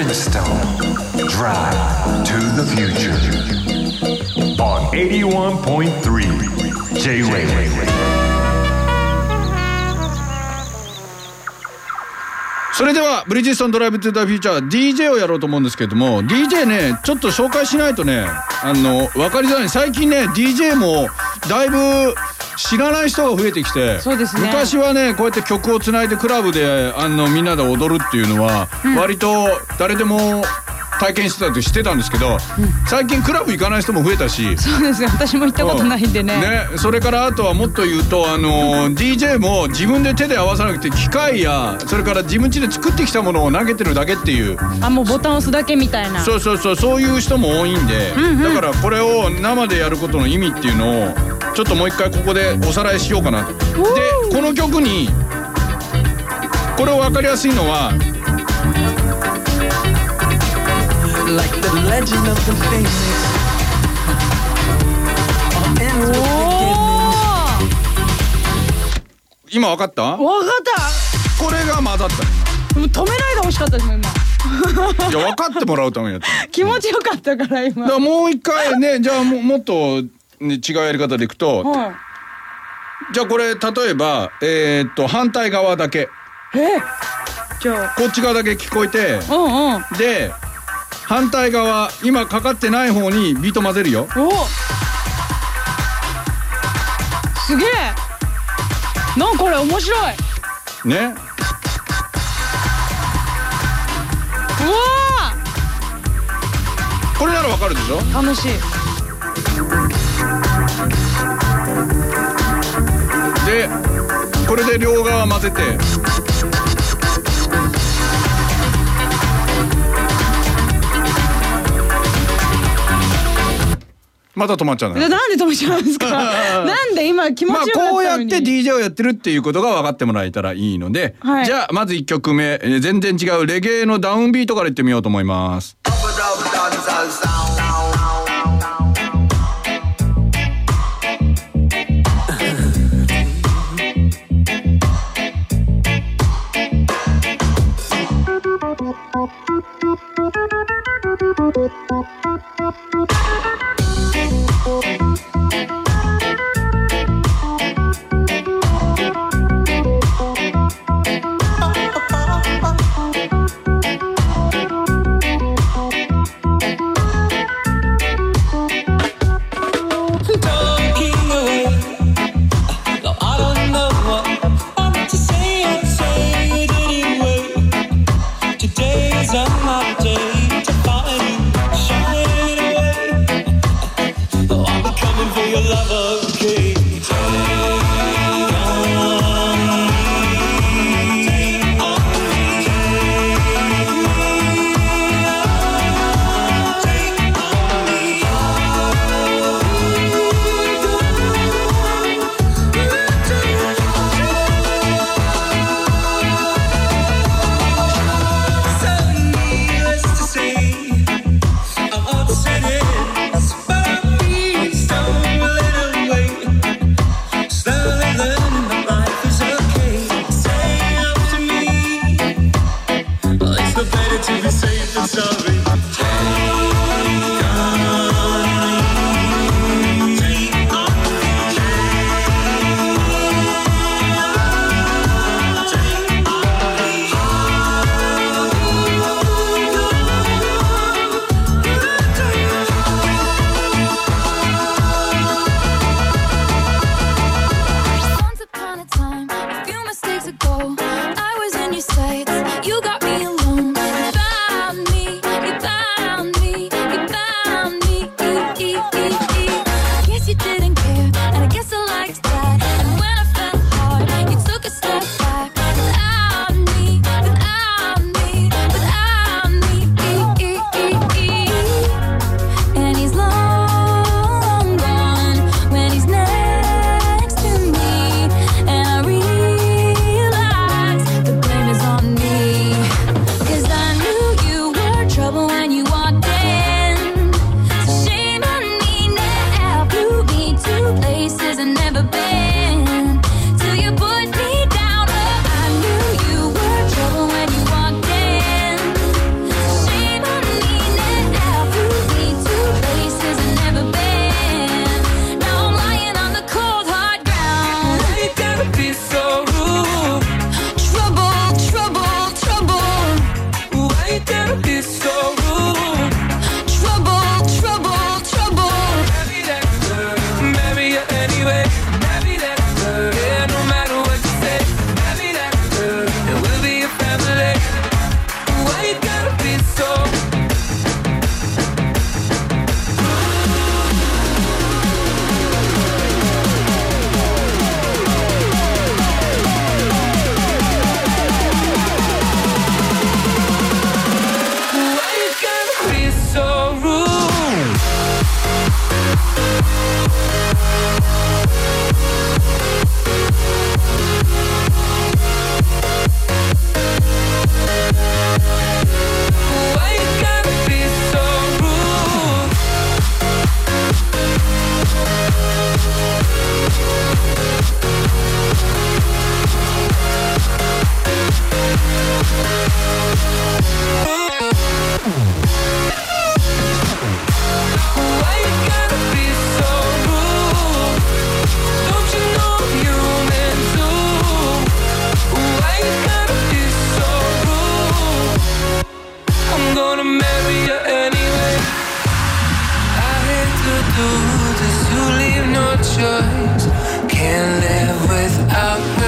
Bridgestone Drive to the future on 81.3 J-Wave それではブリヂストンドライブ・トゥ・ザ・フューチャー DJ をやろうと思うんですけども DJ ねちょっと紹介しないとねあの分かりづらい。最近ね DJ もだいぶ知らない人が増えてきてそうですね。昔はねこうやって曲をつないでクラブであのみんなで踊るっていうのは、割と誰でも体験してたとしてたんですけど、最近クラブ行かない人も増えたし。そうですね。私も行ったことないんでね。ね、それからあとはもっと言うとあの DJ も自分で手で合わさなくて機械やそれから自分家で作ってきたものを投げてるだけっていう。あもうボタン押すだけみたいな。そうそうそう。そういう人も多いんで、だからこれを生でやることの意味っていうのをちょっともう一回ここでおさらいしようかなと。でこの曲にこれを分かりやすいのは like the legend of the phoenix. Beginnings. 今分かった？おわかった。これが混ざった。もう止めないでほしかったですもん今。いや分かってもらうためにやったの。気持ちよかったから今。だからもう一回ねじゃあももっと、ね、違うやり方でいくと、はい。じゃあこれ例えばえーっと反対側だけ。え？じゃあ。こっち側だけ聞こえてうんうん。で反対側今かかってない方にビート混ぜるよ。おすげえ。なんかこれ面白い。うねわこれならわかるでしょ？ー楽しい。でこれで両側混ぜてまた止まっちゃうなんで止めちゃうんですか？なんで今気持まあちよかったのに。こうやって DJ をやってるっていうことが分かってもらえたらいいので、はい。じゃあまず1曲目、えー全然違うレゲエのダウンビートからいってみようと思います。gonna marry you anyway. I hate to do this, you leave no choice. Can't live without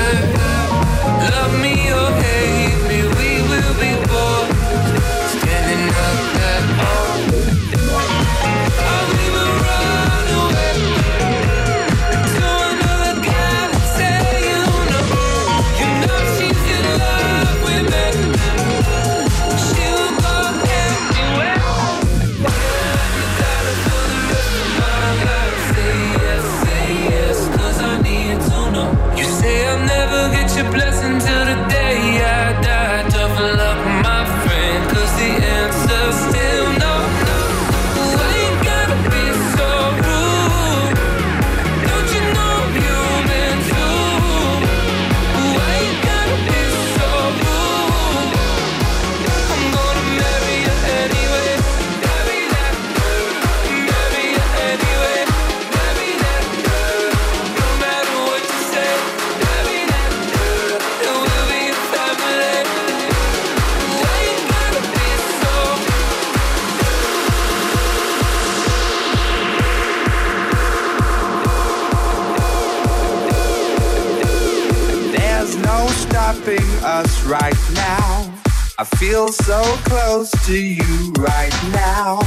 feel so close to you right now.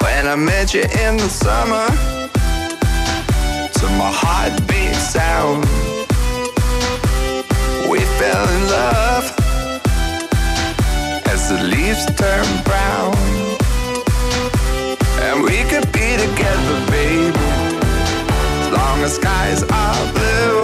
When I met you in the summer, to my heartbeat sound, we fell in love as the leaves turn brown. And we could be together, baby, as long as skies are blue.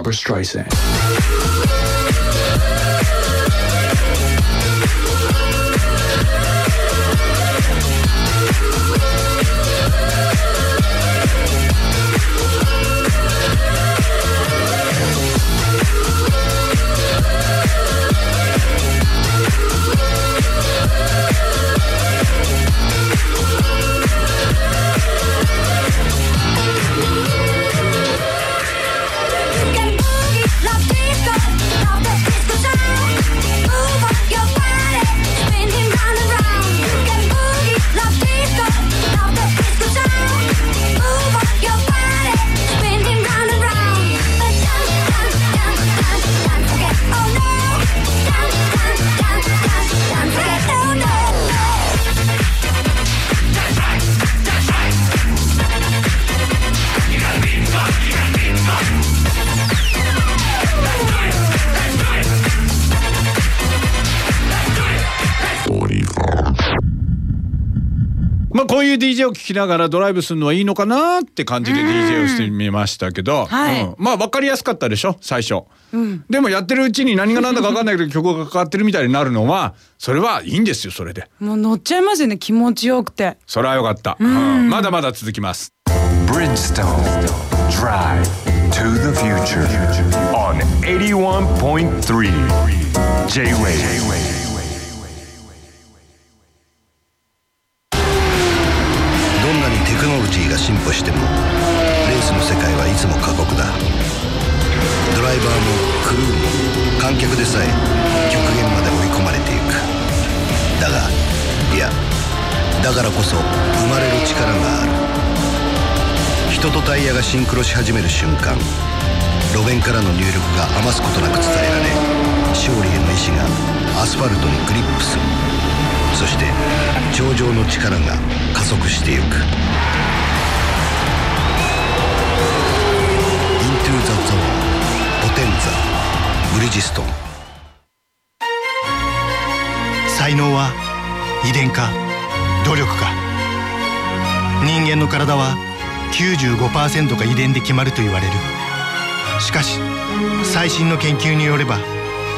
Barbara Streisand. DJ を聴きながらドライブするのはいいのかなって感じで DJ をしてみましたけど、はい。うん。まあ分かりやすかったでしょ？最初、でもやってるうちに何が何だか分かんないけど曲がかかってるみたいになるのはそれはいいんですよそれで。もう乗っちゃいますよね気持ちよくて。それはよかった、うん。まだまだ続きますクノロジーが進歩してもレースの世界はいつも過酷だ。ドライバーもクルーも観客でさえ極限まで追い込まれていく。だがいやだからこそ生まれる力がある。人とタイヤがシンクロし始める瞬間路面からの入力が余すことなく伝えられ勝利への意志がアスファルトにグリップする。そして頂上の力が加速してゆく。ブリヂストン。才能は遺伝か努力か。人間の体は95%が遺伝で決まると言われる。しかし最新の研究によれば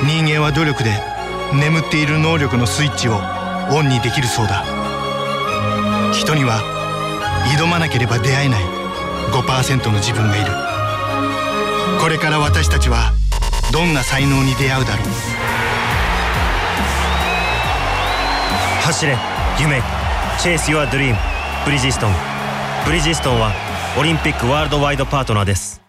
人間は努力で眠っている能力のスイッチをオンにできるそうだ。人には挑まなければ出会えない5%の自分がいる。これから私たちはどんな才能に出会うだろう。走れ夢チェイス・ユア・ドリームブリヂストン。ブリヂストンはオリンピックワールドワイドパートナーです。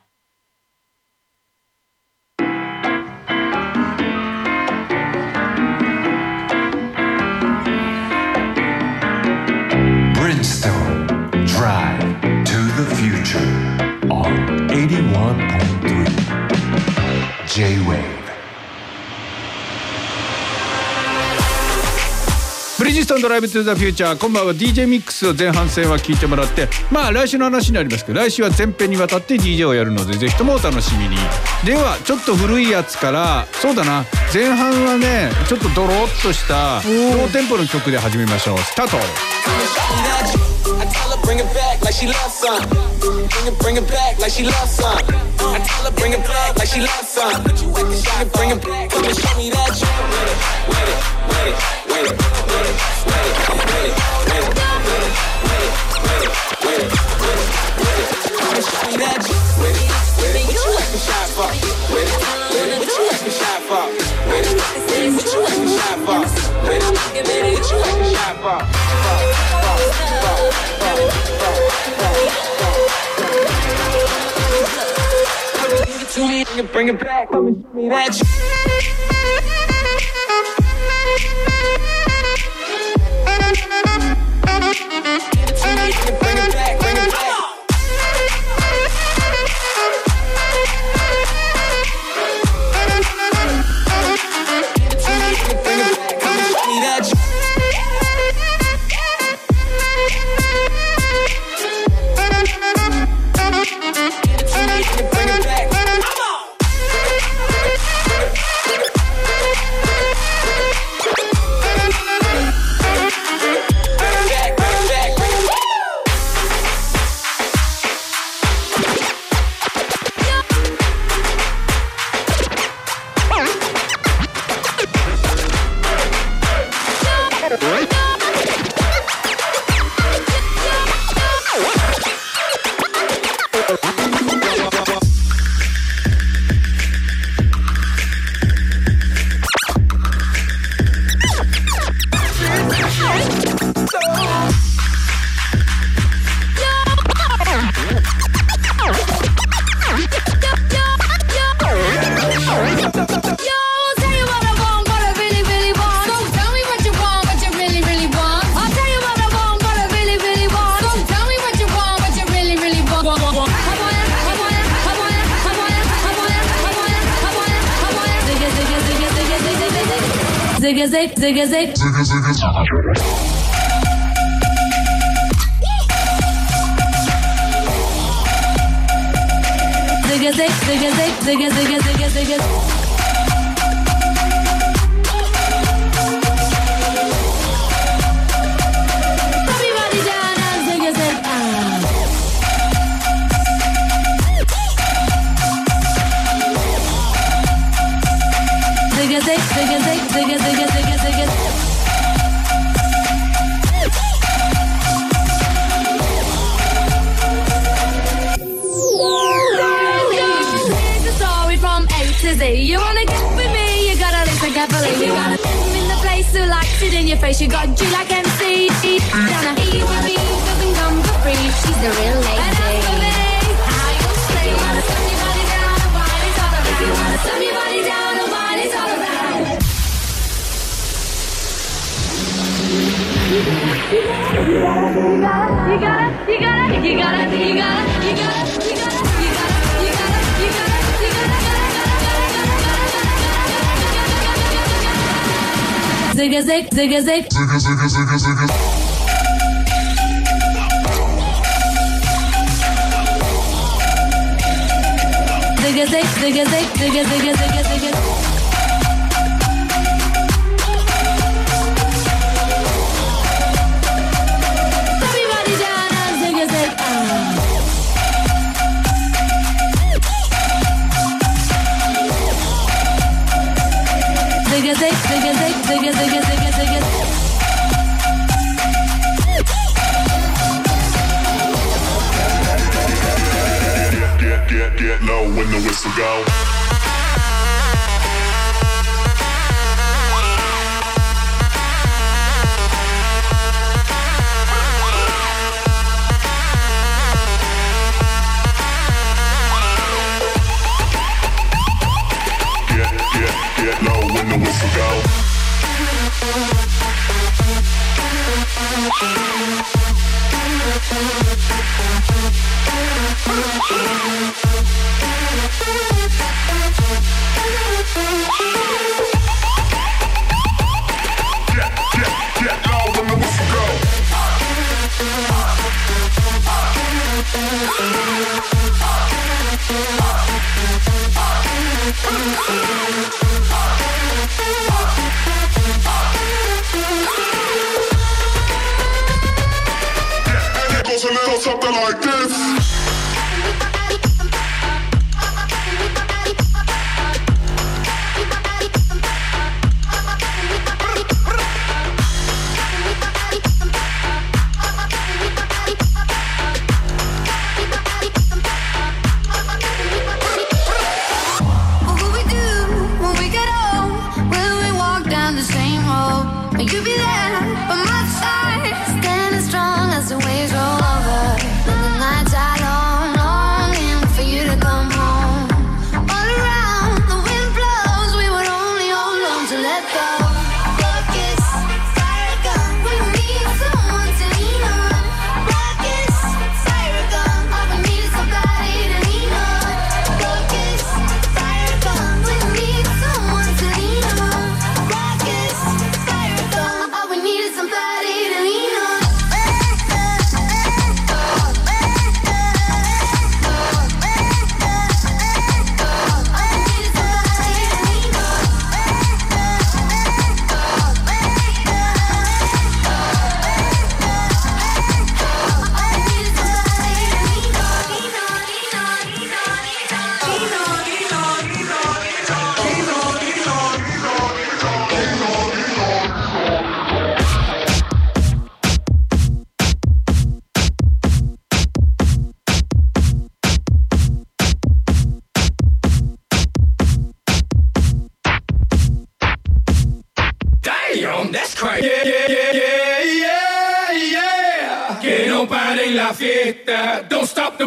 J-Wave. ブリヂストンドライブトゥザフューチャー今晩は。DJ ミックスを前半戦は聞いてもらってまあ来週の話になりますけど来週は前編にわたって DJ をやるのでぜひともお楽しみに。ではちょっと古いやつからそうだな。前半はねちょっとドロッとしたロー。テンポの曲で始めましょう。スタート I tell her bring it back like she loves some. Bring it, bring it back like she loves some. I tell her bring it back like she loves some. Bring it, bring it back, come and show me that you with it, with it, with it, with it, with it, with it, with it, back, come and show me that zigga zig. Zigga zigga zigga zigga. Zigga zig zigga zig. Everybody down on zigga zig. Ah. zigga zig zigga. when the whistle go.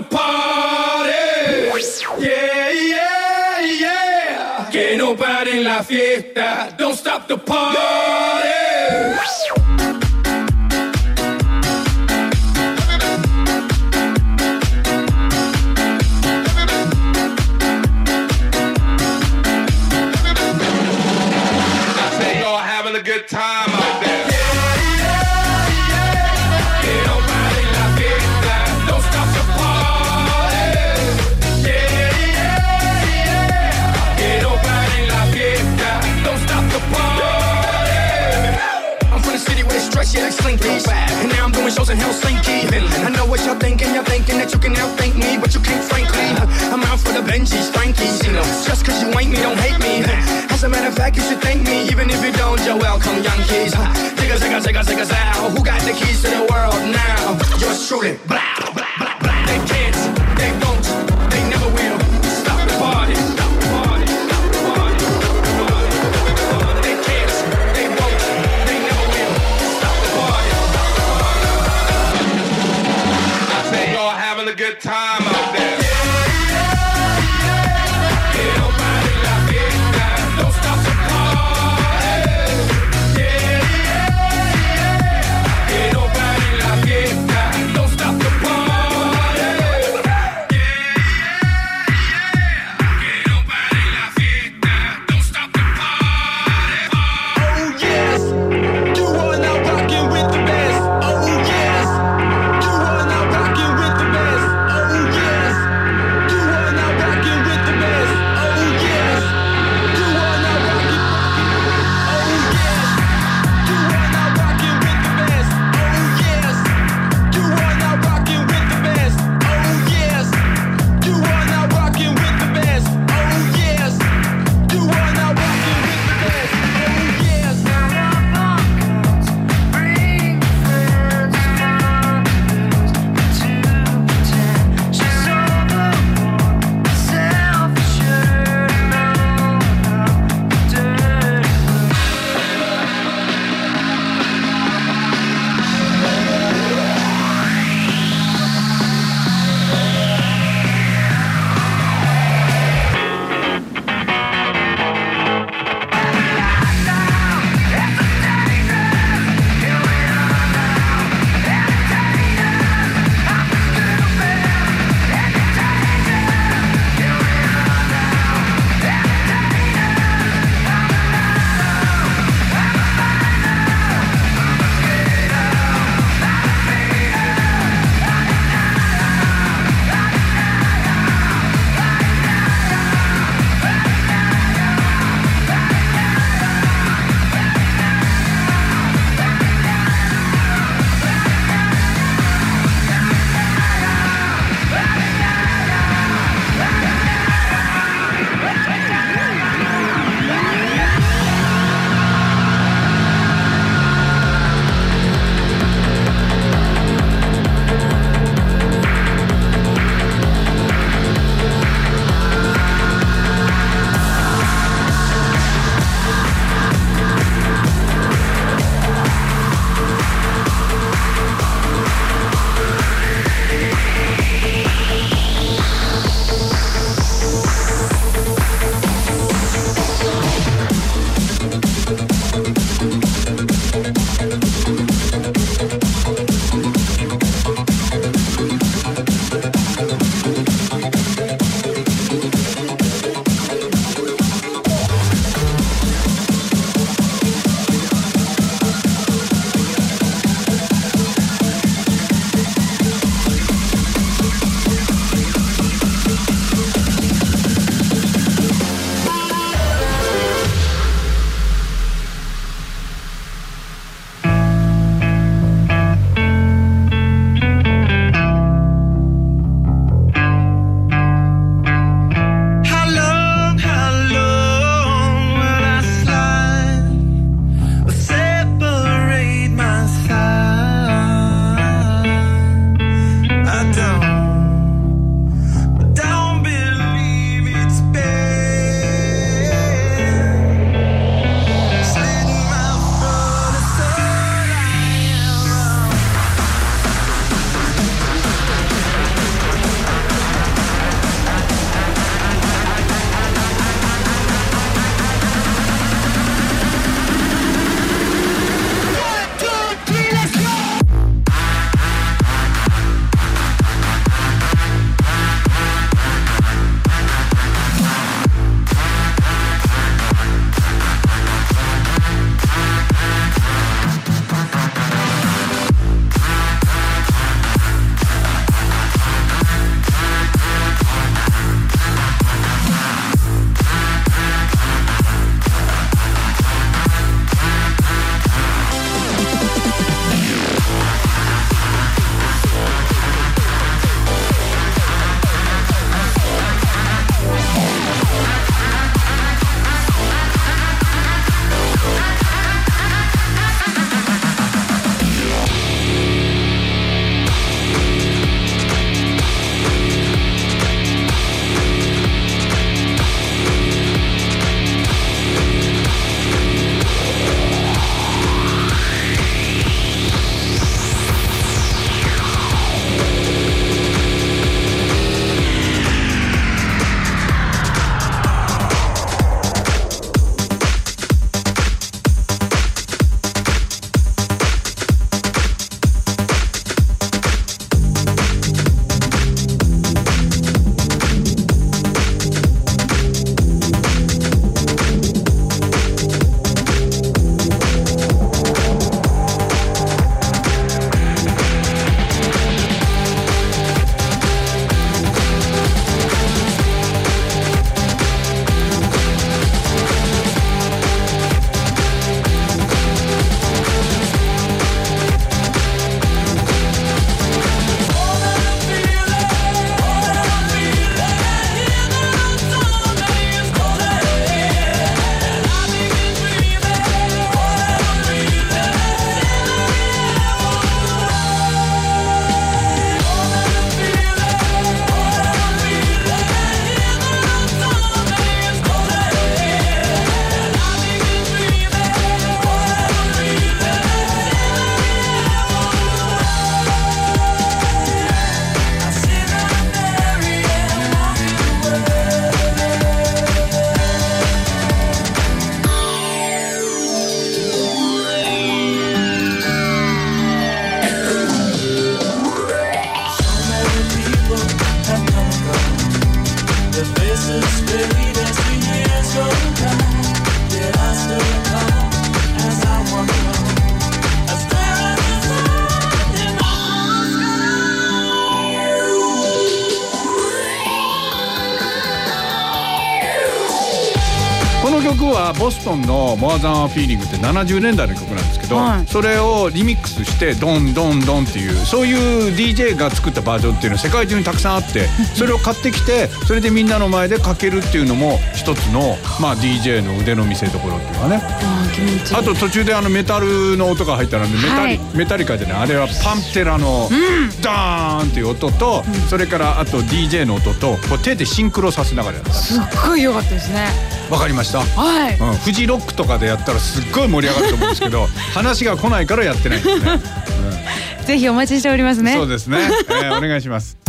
party. Yeah, yeah, yeah. Que no paren la fiesta. Don't stop the party. In Helsinki. I know what you're thinking, you're thinking that you can outthink me, but you can't, frankly. I'm out for the Benjis, Frankies, you know. Just cause you ain't me, don't hate me. As a matter of fact, you should thank me, even if you don't, you're welcome, Yankees. Zigga, zigga, zigga, zigga, zow. Who got the keys to the world now? Yours truly. Blah, blah, blah, blah. They can't, they won't, ボストンの「モアザンフィーリング」って70年代の曲なんですけど、はい。それをリミックスしてドンドンドンっていうそういう DJ が作ったバージョンっていうのは世界中にたくさんあって それを買ってきてそれでみんなの前でかけるっていうのも一つの、まあ、DJ の腕の見せ所っていうかね。あと途中であのメタルの音が入ったのでメタリ,、はい。メタリカでねあれはパンテラのダーンっていう音と、それからあと DJ の音とこう手でシンクロさせながらやったすっごい良かったですねわかりました。はい。うん、フジロックとかでやったらすっごい盛り上がると思うんですけど 話が来ないからやってないんですね、ぜひお待ちしておりますね。そうですね、えーお願いします